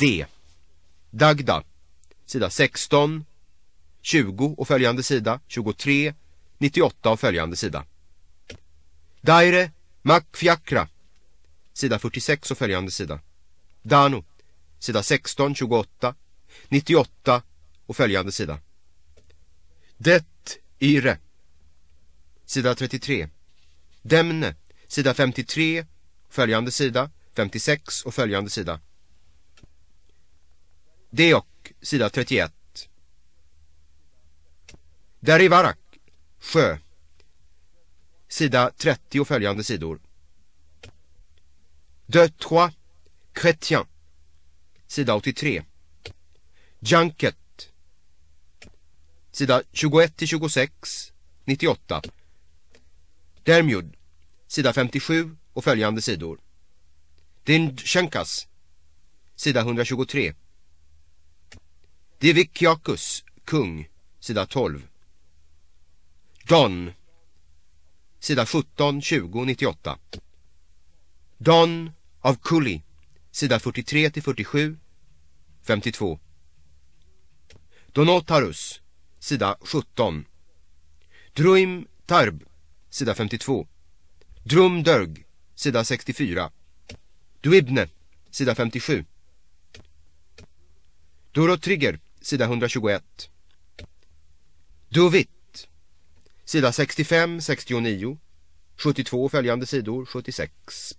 D. Dagda, sida 16, 20 och följande sida, 23, 98 och följande sida. Daire Makfiakra, sida 46 och följande sida. Dano, sida 16, 28, 98 och följande sida. Det Ire, sida 33. Demne, sida 53, följande sida, 56 och följande sida. Deok, sida 31. Derivarak, sjö. Sida 30 och följande sidor. De Trois, Chrétien. Sida 83. Junket. Sida 21 till 26, 98. Dermjud. Sida 57 och följande sidor. Dindchenkas. Sida 123. Divikiakus, kung, sida 12. Don, sida 17, 20, 98. Don av Kuli, sida 43 till 47, 52. Donotarus, sida 17. Druim Tarb, sida 52. Drumdörg, sida 64. Duibne, sida 57. Dorotrigger, sida 121. Dovitt, sida 65, 69, 72 följande sidor, 76.